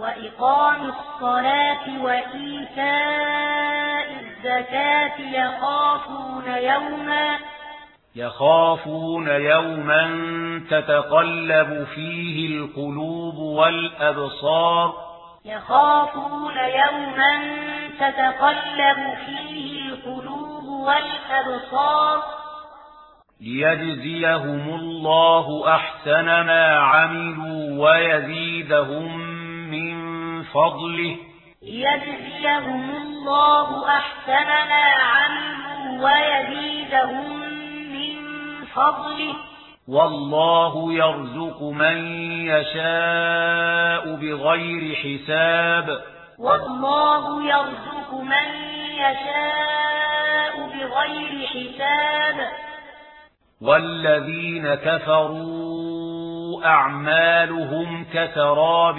وإقام الصلاة وإيتاء الزكاة يخافون يوما يخافون يوما تتقلب فيه القلوب والأبصار يخافون يوما تتقلب فيه القلوب والأبصار ليجزيهم الله أحسن ما عملوا ويزيدهم من فضله. يجزيهم الله أحسن ما عملوا ويزيدهم من فضله. والله يرزق من يشاء بغير حساب. والله يرزق من يشاء بغير حساب. والذين كفروا أعمالهم كسراب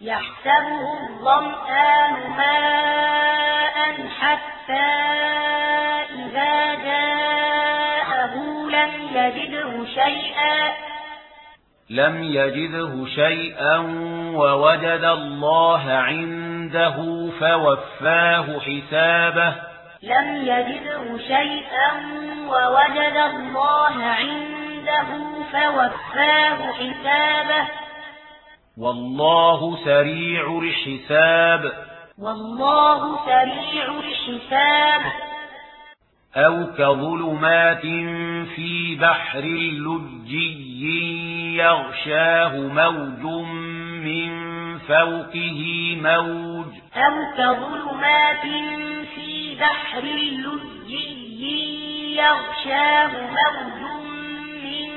يحسبه الظمآن ماء حتى إذا جاءه لم يجده شيئا. لم يجده شيئا ووجد الله عنده فوفاه حسابه. لم يجده شيئا ووجد الله عنده فوفاه حسابه. والله سريع الحساب. والله سريع الحساب. أو كظلمات في بحر لجي يغشاه موج من فوقه موج. أو كظلمات في بحر لجي يغشاه موج من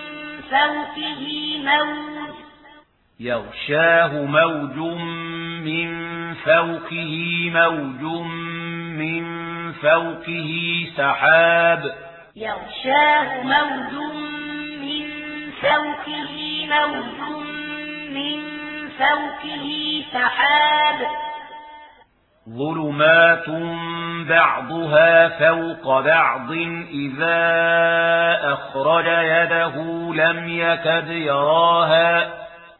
فوقه موج. يغشاه موج من فوقه موج من فوقه سحاب. يغشاه موج من فوقه موج من فوقه سحاب. ظلمات بعضها فوق بعض إذا أخرج يده لم يكد يراها. ظُلُمَاتٌ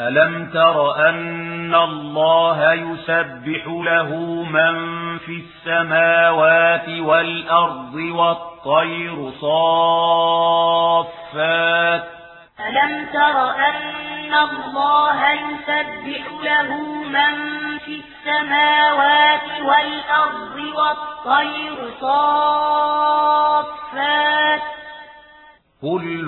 ألم تر أن الله يسبح له من في السماوات والأرض والطير صافات ألم تر أن الله يسبح له من في السماوات والأرض والطير صافات كل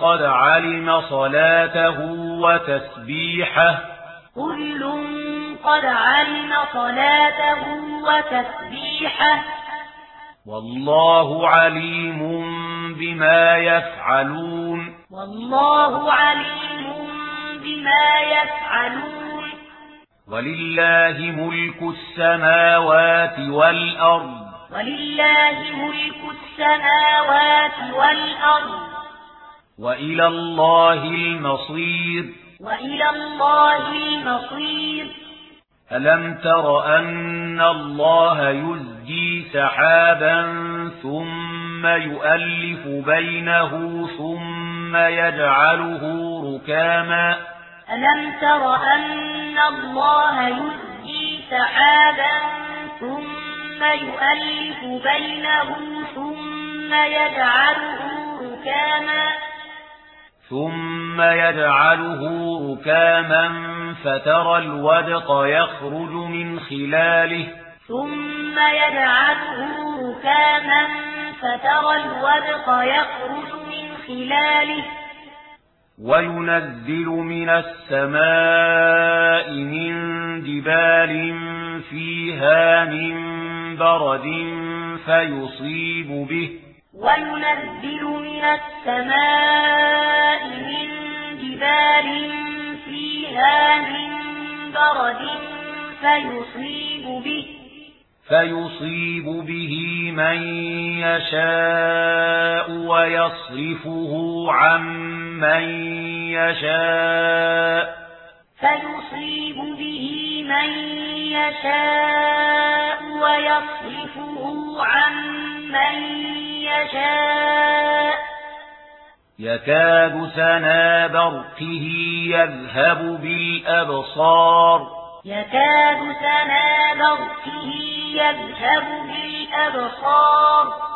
قد علم صلاته وتسبيحه كل قد علم صلاته وتسبيحه والله عليم بما يفعلون والله عليم بما يفعلون ولله ملك السماوات والأرض وَإِلَى اللَّهِ الْمَصِيرُ. وَإِلَى اللَّهِ الْمَصِيرُ. أَلَمْ تَرَ أَنَّ اللَّهَ يُزْجِي سَحَابًا ثُمَّ يُؤَلِّفُ بَيْنَهُ ثُمَّ يَجْعَلُهُ رُكَامًا؟ أَلَمْ تَرَ أَنَّ اللَّهَ يُزْجِي سَحَابًا ثُمَّ ثم يؤلف بينه ثم يجعله ركاما ثم يجعله ركاما فترى الودق يخرج من خلاله ثم يجعله ركاما فترى الودق يخرج من خلاله وينزل من السماء من جبال فيها من ببرد فيصيب به. وينزل من السماء من جبال فيها من برد فيصيب به. فيصيب به من يشاء ويصرفه عن من يشاء. فيصيب به من يشاء ويصرفه عن من يشاء. يكاد سنا برقه يذهب بالأبصار. يكاد سنا برقه يذهب بالأبصار.